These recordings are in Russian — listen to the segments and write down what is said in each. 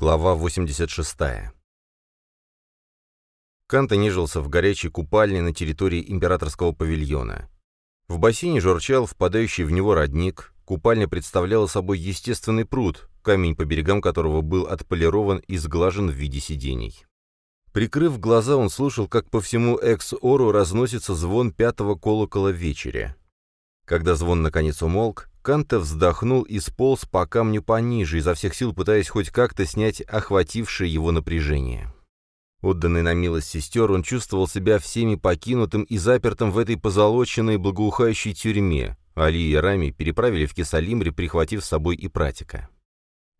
Глава 86. Канта нежился в горячей купальне на территории императорского павильона. В бассейне журчал впадающий в него родник, купальня представляла собой естественный пруд, камень по берегам которого был отполирован и сглажен в виде сидений. Прикрыв глаза, он слушал, как по всему Экс-Ору разносится звон пятого колокола вечеря. Когда звон наконец умолк, Канта вздохнул и сполз по камню пониже, изо всех сил пытаясь хоть как-то снять охватившее его напряжение. Отданный на милость сестер, он чувствовал себя всеми покинутым и запертым в этой позолоченной благоухающей тюрьме. Али и Рами переправили в Кесалимре, прихватив с собой и пратика.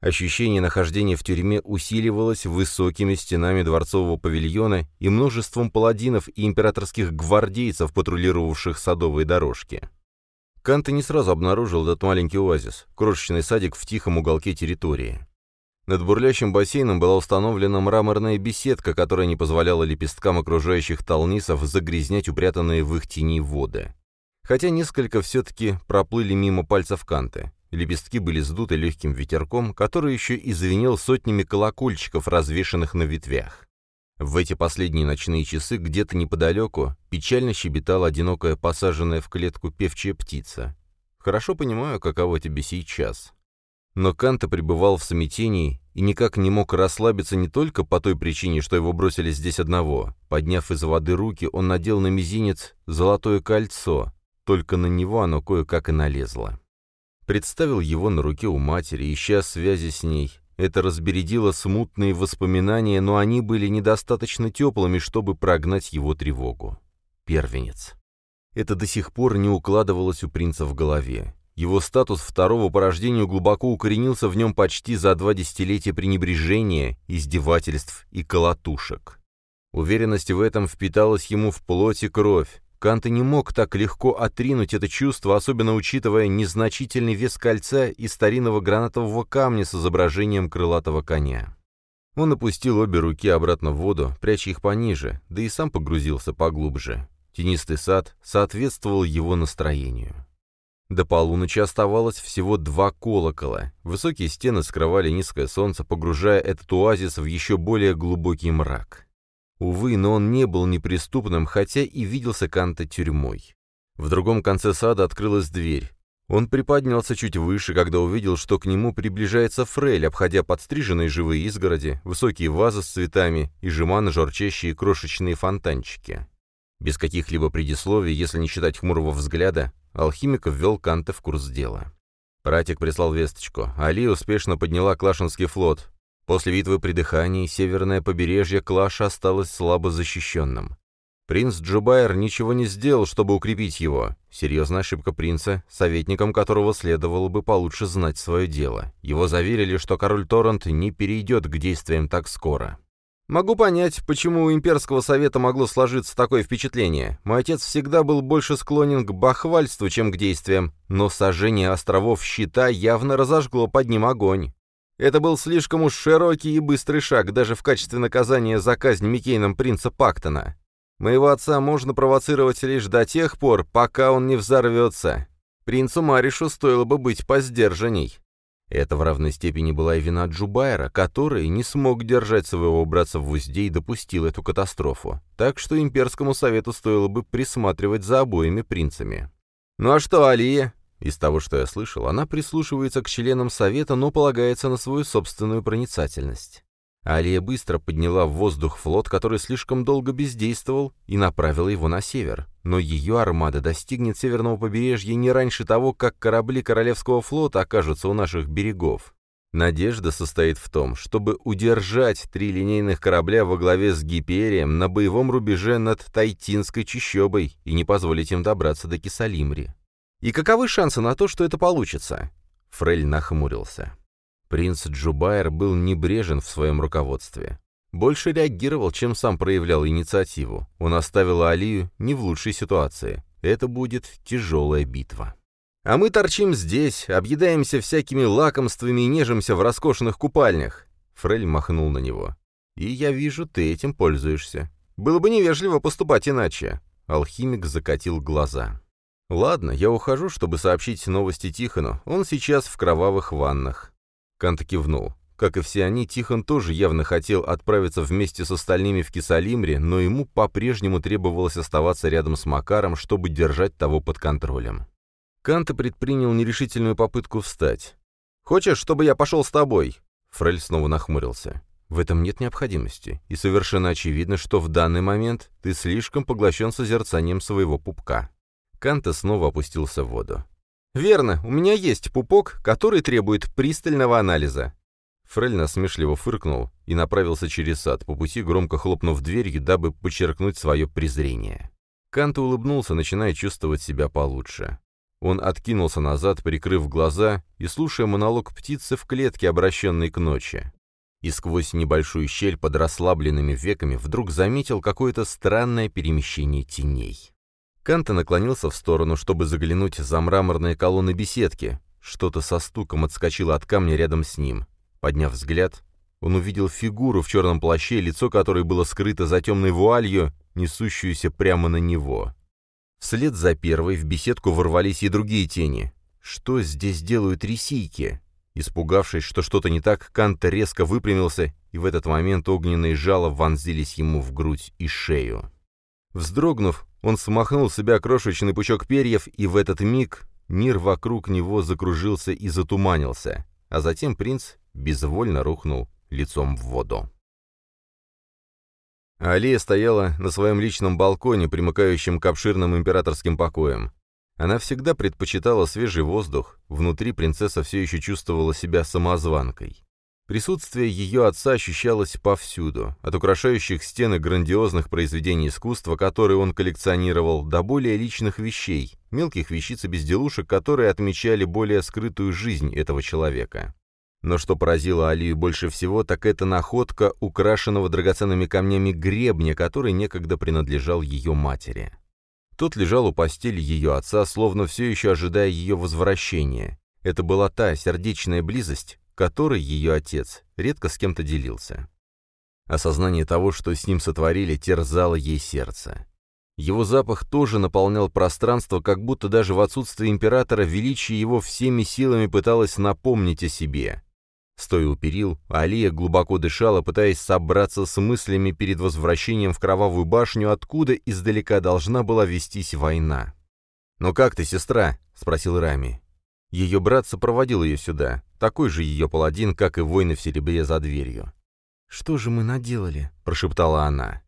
Ощущение нахождения в тюрьме усиливалось высокими стенами дворцового павильона и множеством паладинов и императорских гвардейцев, патрулировавших садовые дорожки. Канта не сразу обнаружил этот маленький оазис, крошечный садик в тихом уголке территории. Над бурлящим бассейном была установлена мраморная беседка, которая не позволяла лепесткам окружающих толнисов загрязнять упрятанные в их тени воды. Хотя несколько все-таки проплыли мимо пальцев Канты. Лепестки были сдуты легким ветерком, который еще и звенел сотнями колокольчиков, развешанных на ветвях. В эти последние ночные часы где-то неподалеку печально щебетала одинокая посаженная в клетку певчая птица. Хорошо понимаю, каково тебе сейчас. Но Канта пребывал в смятении и никак не мог расслабиться не только по той причине, что его бросили здесь одного. Подняв из воды руки, он надел на мизинец золотое кольцо, только на него оно кое-как и налезло. Представил его на руке у матери, ища связи с ней, это разбередило смутные воспоминания, но они были недостаточно теплыми, чтобы прогнать его тревогу. Первенец. Это до сих пор не укладывалось у принца в голове. Его статус второго по рождению глубоко укоренился в нем почти за два десятилетия пренебрежения, издевательств и колотушек. Уверенность в этом впиталась ему в плоть и кровь, Канта не мог так легко отринуть это чувство, особенно учитывая незначительный вес кольца и старинного гранатового камня с изображением крылатого коня. Он опустил обе руки обратно в воду, пряча их пониже, да и сам погрузился поглубже. Тенистый сад соответствовал его настроению. До полуночи оставалось всего два колокола. Высокие стены скрывали низкое солнце, погружая этот оазис в еще более глубокий мрак. Увы, но он не был неприступным, хотя и виделся Канта тюрьмой. В другом конце сада открылась дверь. Он приподнялся чуть выше, когда увидел, что к нему приближается Фрель, обходя подстриженные живые изгороди, высокие вазы с цветами и жеманно журчащие крошечные фонтанчики. Без каких-либо предисловий, если не считать хмурого взгляда, алхимик ввел Канта в курс дела. Пратик прислал весточку. Али успешно подняла Клашинский флот. После битвы при дыхании северное побережье Клаша осталось слабо защищенным. Принц Джубайр ничего не сделал, чтобы укрепить его. Серьезная ошибка принца, советником которого следовало бы получше знать свое дело. Его заверили, что король Торрент не перейдет к действиям так скоро. Могу понять, почему у имперского совета могло сложиться такое впечатление. Мой отец всегда был больше склонен к бахвальству, чем к действиям, но сожжение островов Щита явно разожгло под ним огонь. Это был слишком уж широкий и быстрый шаг даже в качестве наказания за казнь Микейном принца Пактона. Моего отца можно провоцировать лишь до тех пор, пока он не взорвется. Принцу Маришу стоило бы быть поздержанней. Это в равной степени была и вина Джубайра, который не смог держать своего братца в узде и допустил эту катастрофу. Так что имперскому совету стоило бы присматривать за обоими принцами. «Ну а что, Алия? Из того, что я слышал, она прислушивается к членам совета, но полагается на свою собственную проницательность. Алия быстро подняла в воздух флот, который слишком долго бездействовал, и направила его на север. Но ее армада достигнет северного побережья не раньше того, как корабли Королевского флота окажутся у наших берегов. Надежда состоит в том, чтобы удержать три линейных корабля во главе с Гиперием на боевом рубеже над Тайтинской чащобой и не позволить им добраться до Кисалимри. И каковы шансы на то, что это получится?» Фрель нахмурился. Принц Джубайр был небрежен в своем руководстве. Больше реагировал, чем сам проявлял инициативу. Он оставил Алию не в лучшей ситуации. Это будет тяжелая битва. «А мы торчим здесь, объедаемся всякими лакомствами и нежимся в роскошных купальнях». Фрель махнул на него. «И я вижу, ты этим пользуешься. Было бы невежливо поступать иначе». Алхимик закатил глаза. «Ладно, я ухожу, чтобы сообщить новости Тихону. Он сейчас в кровавых ваннах». Канта кивнул. Как и все они, Тихон тоже явно хотел отправиться вместе с остальными в Кисалимре, но ему по-прежнему требовалось оставаться рядом с Макаром, чтобы держать того под контролем. Канта предпринял нерешительную попытку встать. «Хочешь, чтобы я пошел с тобой?» Фрель снова нахмурился. «В этом нет необходимости, и совершенно очевидно, что в данный момент ты слишком поглощен созерцанием своего пупка». Канта снова опустился в воду. «Верно, у меня есть пупок, который требует пристального анализа. Фрель насмешливо фыркнул и направился через сад, по пути громко хлопнув дверью, дабы подчеркнуть свое презрение. Канта улыбнулся, начиная чувствовать себя получше. Он откинулся назад, прикрыв глаза и слушая монолог птицы в клетке, обращенной к ночи. И сквозь небольшую щель под расслабленными веками вдруг заметил какое-то странное перемещение теней. Канта наклонился в сторону, чтобы заглянуть за мраморные колонны беседки. Что-то со стуком отскочило от камня рядом с ним. Подняв взгляд, он увидел фигуру в черном плаще, лицо которой было скрыто за темной вуалью, несущуюся прямо на него. Вслед за первой в беседку ворвались и другие тени. Что здесь делают ресийки? Испугавшись, что что-то не так, Кант резко выпрямился, и в этот момент огненные жало вонзились ему в грудь и шею. Вздрогнув, он смахнул с себя крошечный пучок перьев, и в этот миг мир вокруг него закружился и затуманился, а затем принц безвольно рухнул лицом в воду. Алия стояла на своем личном балконе, примыкающем к обширным императорским покоям. Она всегда предпочитала свежий воздух, внутри принцесса все еще чувствовала себя самозванкой. Присутствие ее отца ощущалось повсюду, от украшающих стены грандиозных произведений искусства, которые он коллекционировал, до более личных вещей, мелких вещиц и безделушек, которые отмечали более скрытую жизнь этого человека. Но что поразило Алию больше всего, так это находка украшенного драгоценными камнями гребня, который некогда принадлежал ее матери. Тот лежал у постели ее отца, словно все еще ожидая ее возвращения. Это была та сердечная близость, которой ее отец редко с кем-то делился. Осознание того, что с ним сотворили, терзало ей сердце. Его запах тоже наполнял пространство, как будто даже в отсутствие императора величие его всеми силами пыталось напомнить о себе. Стоя у перил, Алия глубоко дышала, пытаясь собраться с мыслями перед возвращением в Кровавую башню, откуда издалека должна была вестись война. «Ну как ты, сестра?» — спросил Рами. Ее брат сопроводил ее сюда, такой же ее паладин, как и воины в серебре за дверью. «Что же мы наделали?» — прошептала она.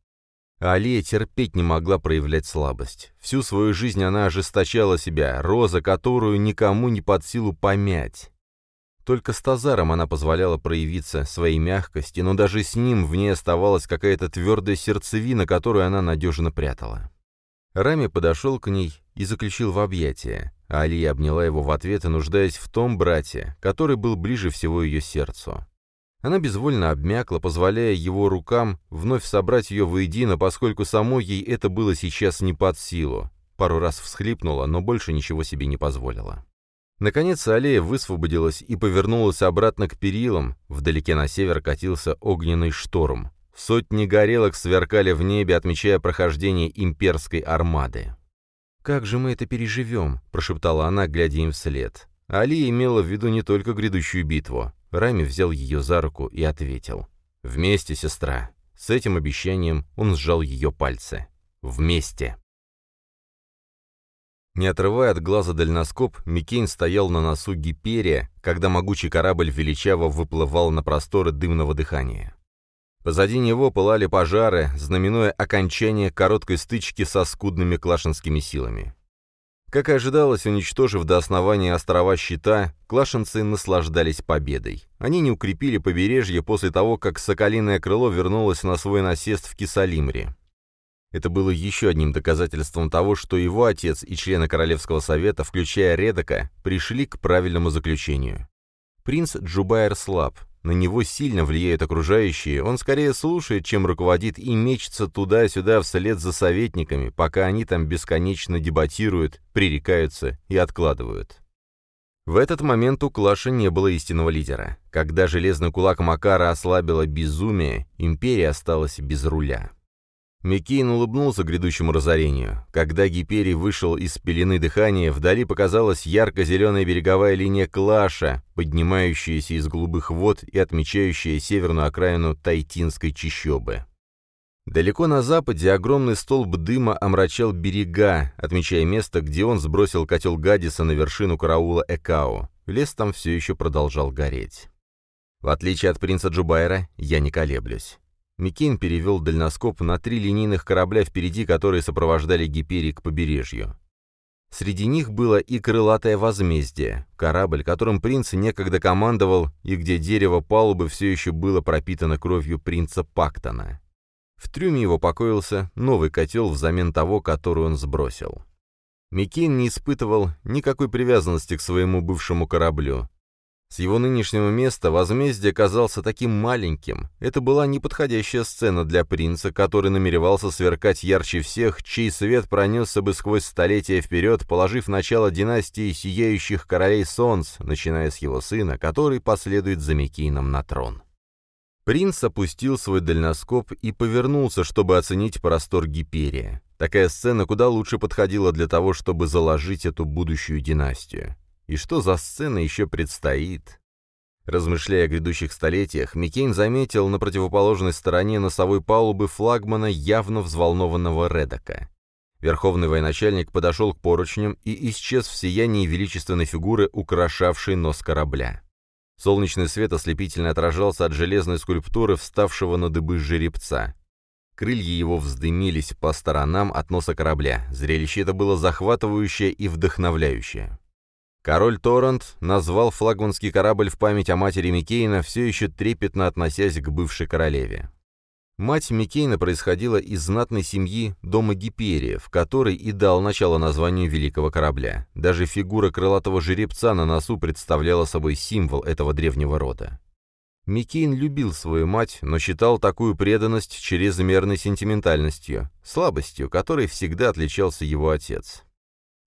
Алия терпеть не могла проявлять слабость. Всю свою жизнь она ожесточала себя, роза, которую никому не под силу помять. Только с Тазаром она позволяла проявиться своей мягкости, но даже с ним в ней оставалась какая-то твердая сердцевина, которую она надежно прятала. Рами подошел к ней и заключил в объятия, а Алия обняла его в ответ, нуждаясь в том брате, который был ближе всего ее сердцу. Она безвольно обмякла, позволяя его рукам вновь собрать ее воедино, поскольку самой ей это было сейчас не под силу. Пару раз всхлипнула, но больше ничего себе не позволила. Наконец аллея высвободилась и повернулась обратно к перилам. Вдалеке на север катился огненный шторм. Сотни горелок сверкали в небе, отмечая прохождение имперской армады. «Как же мы это переживем?» – прошептала она, глядя им вслед. Али имела в виду не только грядущую битву. Рами взял ее за руку и ответил. «Вместе, сестра». С этим обещанием он сжал ее пальцы. «Вместе». Не отрывая от глаза дальноскоп, Микейн стоял на носу Гиперия, когда могучий корабль величаво выплывал на просторы дымного дыхания. Позади него пылали пожары, знаменуя окончание короткой стычки со скудными клашинскими силами. Как и ожидалось, уничтожив до основания острова Щита, клашинцы наслаждались победой. Они не укрепили побережье после того, как Соколиное крыло вернулось на свой насест в Кисалимре. Это было еще одним доказательством того, что его отец и члены Королевского совета, включая Редока, пришли к правильному заключению. Принц Джубайр слаб, на него сильно влияют окружающие, он скорее слушает, чем руководит, и мечется туда-сюда вслед за советниками, пока они там бесконечно дебатируют, пререкаются и откладывают. В этот момент у Клаша не было истинного лидера. Когда железный кулак Макара ослабило безумие, империя осталась без руля. Миккейн улыбнулся грядущему разорению. Когда Гиперий вышел из пелены дыхания, вдали показалась ярко-зеленая береговая линия Клаша, поднимающаяся из голубых вод и отмечающая северную окраину Тайтинской чащобы. Далеко на западе огромный столб дыма омрачал берега, отмечая место, где он сбросил котел Гадиса на вершину караула Экао. Лес там все еще продолжал гореть. В отличие от принца Джубайра, я не колеблюсь. Микин перевел дальноскоп на три линейных корабля впереди, которые сопровождали Гиперий к побережью. Среди них было и крылатое возмездие, корабль, которым принц некогда командовал, и где дерево палубы все еще было пропитано кровью принца Пактона. В трюме его покоился новый котел взамен того, который он сбросил. Микин не испытывал никакой привязанности к своему бывшему кораблю, с его нынешнего места возмездие казался таким маленьким. Это была неподходящая сцена для принца, который намеревался сверкать ярче всех, чей свет пронесся бы сквозь столетия вперед, положив начало династии сияющих королей солнц, начиная с его сына, который последует за Микином на трон. Принц опустил свой дальноскоп и повернулся, чтобы оценить простор Гиперия. Такая сцена куда лучше подходила для того, чтобы заложить эту будущую династию. И что за сцена еще предстоит? Размышляя о грядущих столетиях, Миккейн заметил на противоположной стороне носовой палубы флагмана явно взволнованного Редока. Верховный военачальник подошел к поручням и исчез в сиянии величественной фигуры, украшавшей нос корабля. Солнечный свет ослепительно отражался от железной скульптуры, вставшего на дыбы жеребца. Крылья его вздымились по сторонам от носа корабля. Зрелище это было захватывающее и вдохновляющее. Король Торрент назвал флагманский корабль в память о матери Микейна, все еще трепетно относясь к бывшей королеве. Мать Микейна происходила из знатной семьи дома Гиперия, в которой и дал начало названию великого корабля. Даже фигура крылатого жеребца на носу представляла собой символ этого древнего рода. Микейн любил свою мать, но считал такую преданность чрезмерной сентиментальностью, слабостью, которой всегда отличался его отец.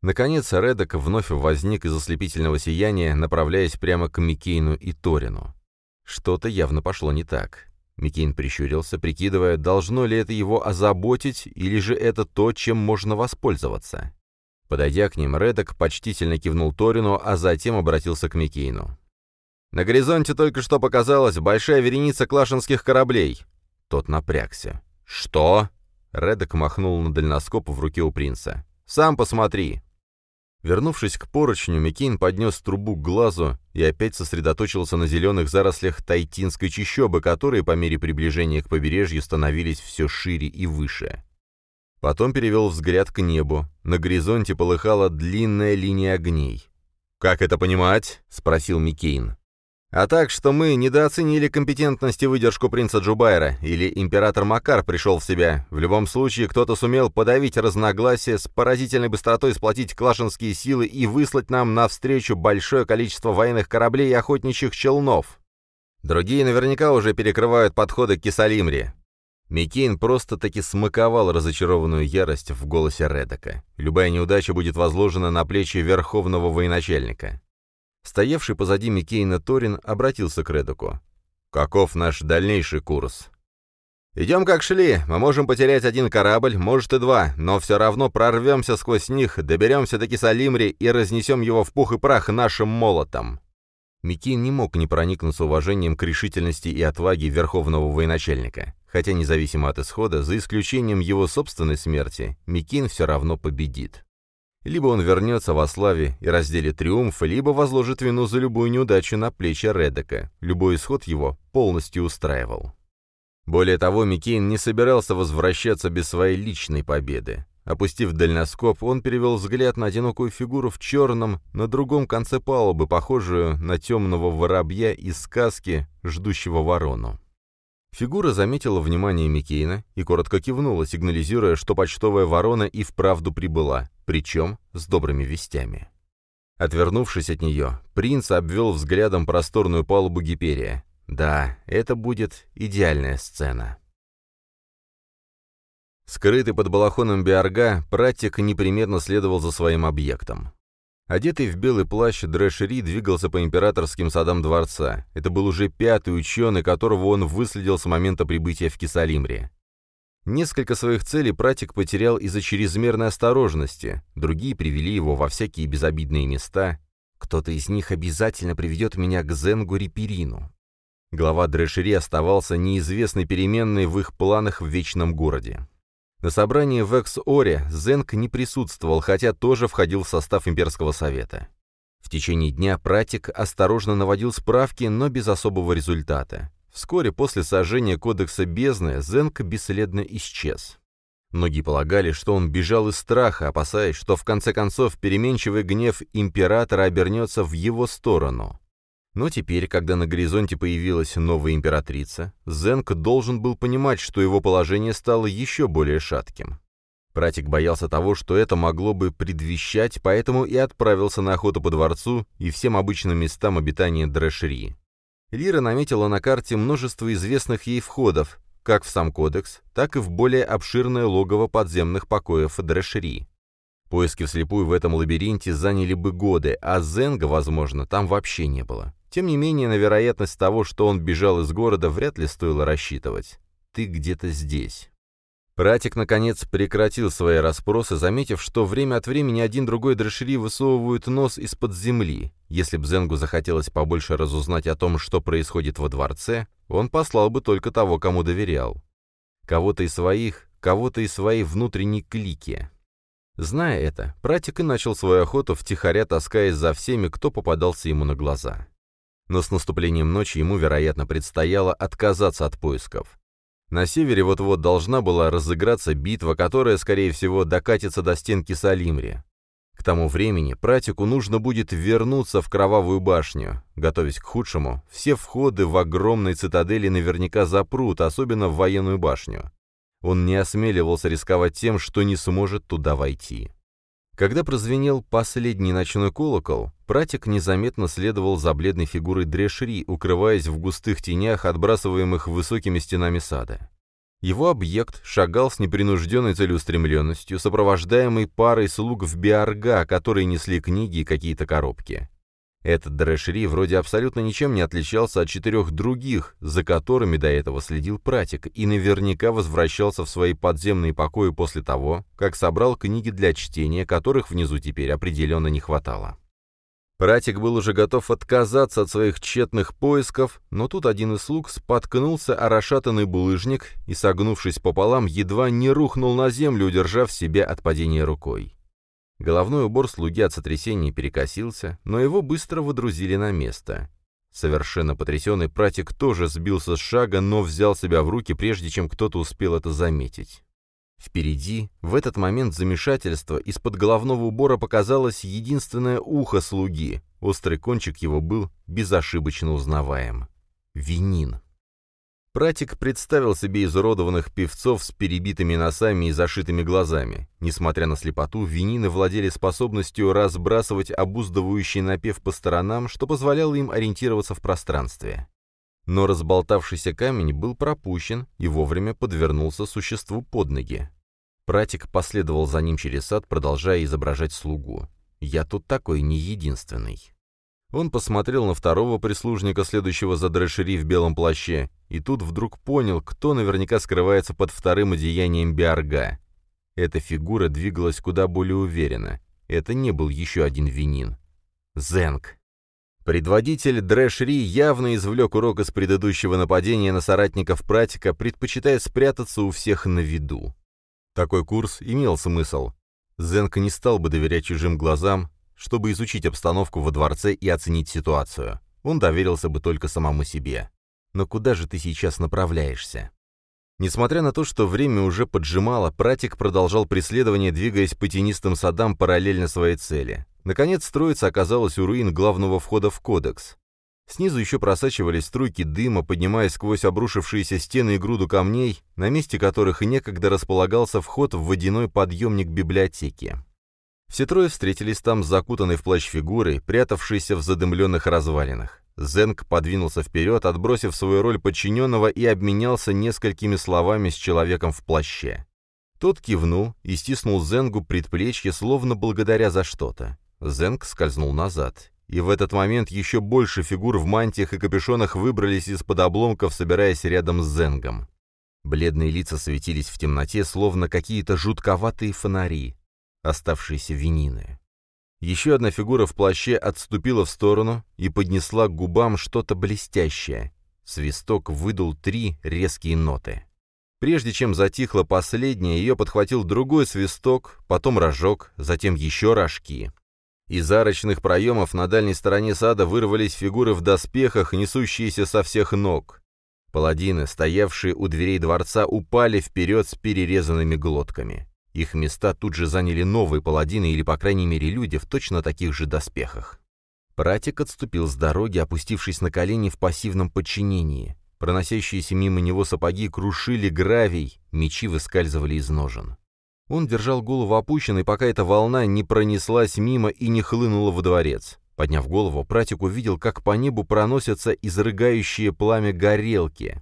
Наконец, Редок вновь возник из ослепительного сияния, направляясь прямо к Микейну и Торину. Что-то явно пошло не так. Микейн прищурился, прикидывая, должно ли это его озаботить, или же это то, чем можно воспользоваться. Подойдя к ним, Редок почтительно кивнул Торину, а затем обратился к Микейну. «На горизонте только что показалась большая вереница клашинских кораблей». Тот напрягся. «Что?» Редок махнул на дальноскоп в руке у принца. «Сам посмотри». Вернувшись к поручню, Микин поднес трубу к глазу и опять сосредоточился на зеленых зарослях тайтинской чащобы, которые по мере приближения к побережью становились все шире и выше. Потом перевел взгляд к небу. На горизонте полыхала длинная линия огней. «Как это понимать?» — спросил Микейн. А так, что мы недооценили компетентность и выдержку принца Джубайра, или император Макар пришел в себя. В любом случае, кто-то сумел подавить разногласия, с поразительной быстротой сплотить клашинские силы и выслать нам навстречу большое количество военных кораблей и охотничьих челнов. Другие наверняка уже перекрывают подходы к Кисалимре. Микейн просто-таки смаковал разочарованную ярость в голосе Редока. Любая неудача будет возложена на плечи верховного военачальника. Стоявший позади Микейна Торин обратился к Редоку. «Каков наш дальнейший курс?» «Идем как шли. Мы можем потерять один корабль, может и два, но все равно прорвемся сквозь них, доберемся до Кисалимри и разнесем его в пух и прах нашим молотом». Микейн не мог не проникнуться уважением к решительности и отваге верховного военачальника. Хотя независимо от исхода, за исключением его собственной смерти, Микейн все равно победит. Либо он вернется во славе и разделит триумф, либо возложит вину за любую неудачу на плечи Редека. Любой исход его полностью устраивал. Более того, Микейн не собирался возвращаться без своей личной победы. Опустив дальноскоп, он перевел взгляд на одинокую фигуру в черном, на другом конце палубы, похожую на темного воробья из сказки, ждущего ворону. Фигура заметила внимание Микейна и коротко кивнула, сигнализируя, что почтовая ворона и вправду прибыла, причем с добрыми вестями. Отвернувшись от нее, принц обвел взглядом просторную палубу Гиперия. Да, это будет идеальная сцена. Скрытый под балахоном Биарга, практик непременно следовал за своим объектом. Одетый в белый плащ, Дрэшери двигался по императорским садам дворца. Это был уже пятый ученый, которого он выследил с момента прибытия в Кисалимре. Несколько своих целей пратик потерял из-за чрезмерной осторожности, другие привели его во всякие безобидные места. Кто-то из них обязательно приведет меня к Зенгу Риперину. Глава Дрешери оставался неизвестной переменной в их планах в Вечном Городе. На собрании в Экс-Оре Зенг не присутствовал, хотя тоже входил в состав Имперского Совета. В течение дня Пратик осторожно наводил справки, но без особого результата. Вскоре после сожжения Кодекса Бездны Зенг бесследно исчез. Многие полагали, что он бежал из страха, опасаясь, что в конце концов переменчивый гнев императора обернется в его сторону. Но теперь, когда на горизонте появилась новая императрица, Зенг должен был понимать, что его положение стало еще более шатким. Пратик боялся того, что это могло бы предвещать, поэтому и отправился на охоту по дворцу и всем обычным местам обитания Дрэшери. Лира наметила на карте множество известных ей входов, как в сам кодекс, так и в более обширное логово подземных покоев Дрэшери. Поиски вслепую в этом лабиринте заняли бы годы, а Зенга, возможно, там вообще не было. Тем не менее, на вероятность того, что он бежал из города, вряд ли стоило рассчитывать. Ты где-то здесь. Пратик, наконец, прекратил свои расспросы, заметив, что время от времени один другой Дрэшери высовывают нос из-под земли. Если б Зенгу захотелось побольше разузнать о том, что происходит во дворце, он послал бы только того, кому доверял. Кого-то из своих, кого-то из своей внутренней клики. Зная это, Пратик и начал свою охоту, втихаря таскаясь за всеми, кто попадался ему на глаза. Но с наступлением ночи ему, вероятно, предстояло отказаться от поисков. На севере вот-вот должна была разыграться битва, которая, скорее всего, докатится до стенки Салимри. К тому времени пратику нужно будет вернуться в Кровавую башню. Готовясь к худшему, все входы в огромной цитадели наверняка запрут, особенно в военную башню. Он не осмеливался рисковать тем, что не сможет туда войти. Когда прозвенел последний ночной колокол, пратик незаметно следовал за бледной фигурой Дрешри, укрываясь в густых тенях, отбрасываемых высокими стенами сада. Его объект шагал с непринужденной целеустремленностью, сопровождаемый парой слуг в биарга, которые несли книги и какие-то коробки. Этот Дрэшери вроде абсолютно ничем не отличался от четырех других, за которыми до этого следил пратик, и наверняка возвращался в свои подземные покои после того, как собрал книги для чтения, которых внизу теперь определенно не хватало. Пратик был уже готов отказаться от своих тщетных поисков, но тут один из слуг споткнулся о расшатанный булыжник и, согнувшись пополам, едва не рухнул на землю, удержав себя от падения рукой. Головной убор слуги от сотрясения перекосился, но его быстро водрузили на место. Совершенно потрясенный пратик тоже сбился с шага, но взял себя в руки, прежде чем кто-то успел это заметить. Впереди, в этот момент замешательства, из-под головного убора показалось единственное ухо слуги. Острый кончик его был безошибочно узнаваем. Винин. Пратик представил себе изуродованных певцов с перебитыми носами и зашитыми глазами. Несмотря на слепоту, винины владели способностью разбрасывать обуздывающий напев по сторонам, что позволяло им ориентироваться в пространстве. Но разболтавшийся камень был пропущен и вовремя подвернулся существу под ноги. Пратик последовал за ним через сад, продолжая изображать слугу. «Я тут такой не единственный». Он посмотрел на второго прислужника, следующего за Дрэшери в белом плаще, и тут вдруг понял, кто наверняка скрывается под вторым одеянием Биарга. Эта фигура двигалась куда более уверенно. Это не был еще один Винин. Зенг. Предводитель Дрэшери явно извлек урок из предыдущего нападения на соратников Пратика, предпочитая спрятаться у всех на виду. Такой курс имел смысл. Зенг не стал бы доверять чужим глазам, чтобы изучить обстановку во дворце и оценить ситуацию. Он доверился бы только самому себе. Но куда же ты сейчас направляешься? Несмотря на то, что время уже поджимало, Пратик продолжал преследование, двигаясь по тенистым садам параллельно своей цели. Наконец, строица оказалась у руин главного входа в кодекс. Снизу еще просачивались струйки дыма, поднимаясь сквозь обрушившиеся стены и груду камней, на месте которых некогда располагался вход в водяной подъемник библиотеки. Все трое встретились там закутанной в плащ фигурой, прятавшейся в задымленных развалинах. Зенг подвинулся вперед, отбросив свою роль подчиненного и обменялся несколькими словами с человеком в плаще. Тот кивнул и стиснул Зенгу предплечье, словно благодаря за что-то. Зенг скользнул назад. И в этот момент еще больше фигур в мантиях и капюшонах выбрались из-под обломков, собираясь рядом с Зенгом. Бледные лица светились в темноте, словно какие-то жутковатые фонари, оставшиеся винины. Еще одна фигура в плаще отступила в сторону и поднесла к губам что-то блестящее. Свисток выдал три резкие ноты. Прежде чем затихла последняя, ее подхватил другой свисток, потом рожок, затем еще рожки. Из арочных проемов на дальней стороне сада вырвались фигуры в доспехах, несущиеся со всех ног. Паладины, стоявшие у дверей дворца, упали вперед с перерезанными глотками. Их места тут же заняли новые паладины или, по крайней мере, люди в точно таких же доспехах. Пратик отступил с дороги, опустившись на колени в пассивном подчинении. Проносящиеся мимо него сапоги крушили гравий, мечи выскальзывали из ножен. Он держал голову опущенной, пока эта волна не пронеслась мимо и не хлынула во дворец. Подняв голову, Пратик увидел, как по небу проносятся изрыгающие пламя горелки.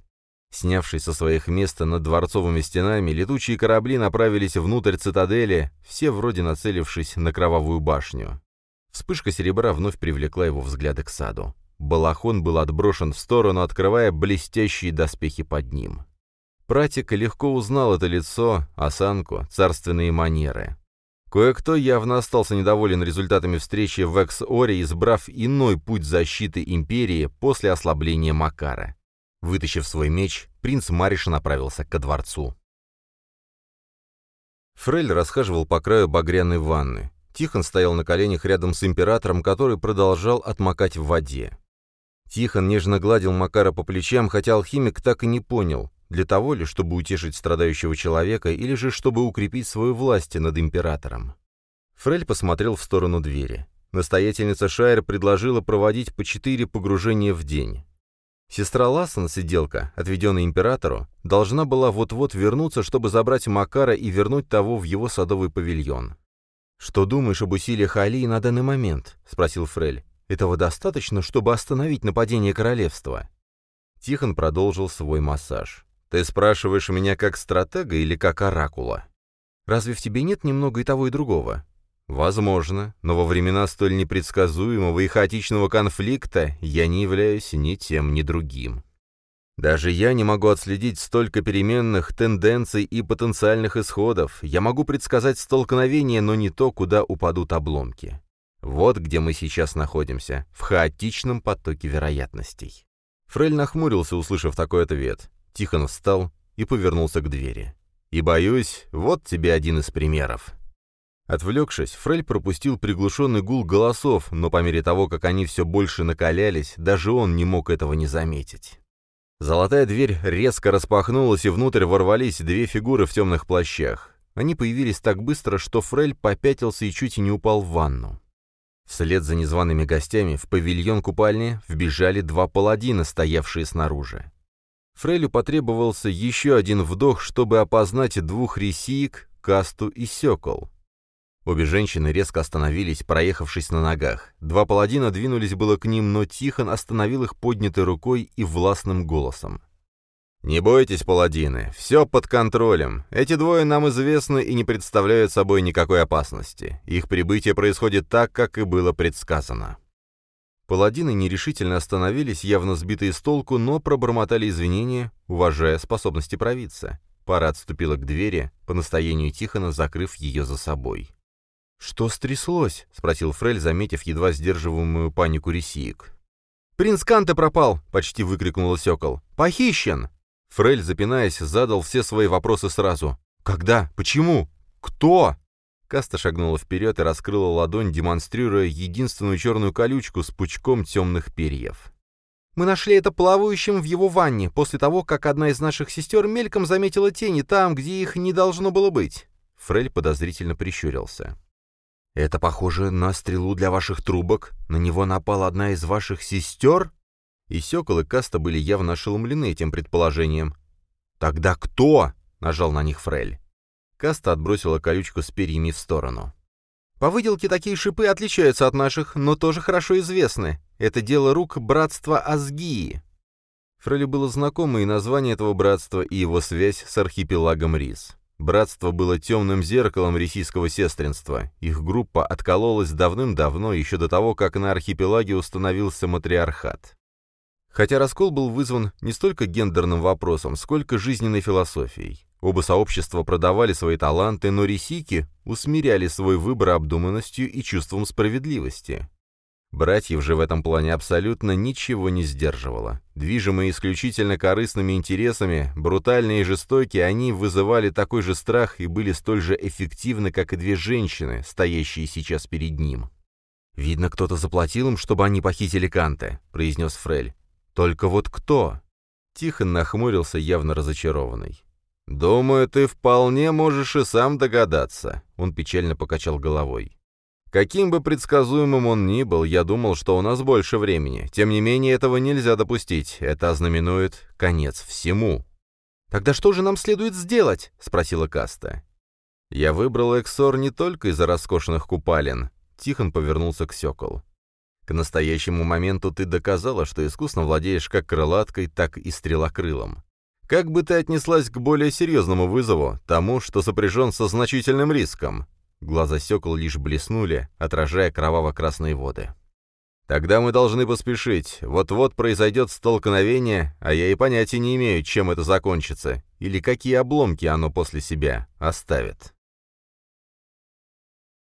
Снявшись со своих мест над дворцовыми стенами, летучие корабли направились внутрь цитадели, все вроде нацелившись на кровавую башню. Вспышка серебра вновь привлекла его взгляды к саду. Балахон был отброшен в сторону, открывая блестящие доспехи под ним. Пратик легко узнал это лицо, осанку, царственные манеры. Кое-кто явно остался недоволен результатами встречи в Экс-Оре, избрав иной путь защиты империи после ослабления Макара. Вытащив свой меч, принц Мариша направился ко дворцу. Фрель расхаживал по краю багряной ванны. Тихон стоял на коленях рядом с императором, который продолжал отмокать в воде. Тихон нежно гладил Макара по плечам, хотя алхимик так и не понял, для того ли, чтобы утешить страдающего человека, или же чтобы укрепить свою власть над императором. Фрель посмотрел в сторону двери. Настоятельница Шайер предложила проводить по четыре погружения в день. Сестра Лассон, сиделка, отведенная императору, должна была вот-вот вернуться, чтобы забрать Макара и вернуть того в его садовый павильон. «Что думаешь об усилиях Алии на данный момент?» — спросил Фрель. «Этого достаточно, чтобы остановить нападение королевства?» Тихон продолжил свой массаж. «Ты спрашиваешь меня как стратега или как оракула?» «Разве в тебе нет немного и того, и другого?» Возможно, но во времена столь непредсказуемого и хаотичного конфликта я не являюсь ни тем, ни другим. Даже я не могу отследить столько переменных тенденций и потенциальных исходов. Я могу предсказать столкновение, но не то, куда упадут обломки. Вот где мы сейчас находимся, в хаотичном потоке вероятностей. Фрель нахмурился, услышав такой ответ. Тихон встал и повернулся к двери. «И боюсь, вот тебе один из примеров». Отвлекшись, Фрель пропустил приглушенный гул голосов, но по мере того, как они все больше накалялись, даже он не мог этого не заметить. Золотая дверь резко распахнулась, и внутрь ворвались две фигуры в темных плащах. Они появились так быстро, что Фрель попятился и чуть не упал в ванну. Вслед за незваными гостями в павильон купальни вбежали два паладина, стоявшие снаружи. Фрелю потребовался еще один вдох, чтобы опознать двух ресиек, касту и секол. Обе женщины резко остановились, проехавшись на ногах. Два паладина двинулись было к ним, но Тихон остановил их поднятой рукой и властным голосом. «Не бойтесь, паладины, все под контролем. Эти двое нам известны и не представляют собой никакой опасности. Их прибытие происходит так, как и было предсказано». Паладины нерешительно остановились, явно сбитые с толку, но пробормотали извинения, уважая способности провидца. Пара отступила к двери, по настоянию Тихона закрыв ее за собой. «Что стряслось?» — спросил Фрель, заметив едва сдерживаемую панику ресиек. «Принц Канта пропал!» — почти выкрикнул Секол. «Похищен!» Фрель, запинаясь, задал все свои вопросы сразу. «Когда? Почему? Кто?» Каста шагнула вперед и раскрыла ладонь, демонстрируя единственную черную колючку с пучком темных перьев. «Мы нашли это плавающим в его ванне, после того, как одна из наших сестер мельком заметила тени там, где их не должно было быть». Фрель подозрительно прищурился. «Это похоже на стрелу для ваших трубок. На него напала одна из ваших сестер?» И Сёкол и Каста были явно ошеломлены этим предположением. «Тогда кто?» — нажал на них Фрель. Каста отбросила колючку с перьями в сторону. «По выделке такие шипы отличаются от наших, но тоже хорошо известны. Это дело рук братства Азгии». Фрелю было знакомо и название этого братства, и его связь с архипелагом Рис. Братство было темным зеркалом ресийского сестринства. Их группа откололась давным-давно, еще до того, как на архипелаге установился матриархат. Хотя раскол был вызван не столько гендерным вопросом, сколько жизненной философией. Оба сообщества продавали свои таланты, но рисики усмиряли свой выбор обдуманностью и чувством справедливости. Братьев же в этом плане абсолютно ничего не сдерживало. Движимые исключительно корыстными интересами, брутальные и жестокие, они вызывали такой же страх и были столь же эффективны, как и две женщины, стоящие сейчас перед ним. «Видно, кто-то заплатил им, чтобы они похитили Канте», — произнес Фрель. «Только вот кто?» Тихон нахмурился, явно разочарованный. «Думаю, ты вполне можешь и сам догадаться», — он печально покачал головой. Каким бы предсказуемым он ни был, я думал, что у нас больше времени. Тем не менее, этого нельзя допустить. Это ознаменует конец всему. «Тогда что же нам следует сделать?» — спросила Каста. «Я выбрал Эксор не только из-за роскошных купалин». Тихон повернулся к Сёкол. К настоящему моменту ты доказала, что искусно владеешь как крылаткой, так и стрелокрылом. Как бы ты отнеслась к более серьезному вызову, тому, что сопряжен со значительным риском?» Глаза Сёкол лишь блеснули, отражая кроваво-красные воды. «Тогда мы должны поспешить. Вот-вот произойдет столкновение, а я и понятия не имею, чем это закончится, или какие обломки оно после себя оставит».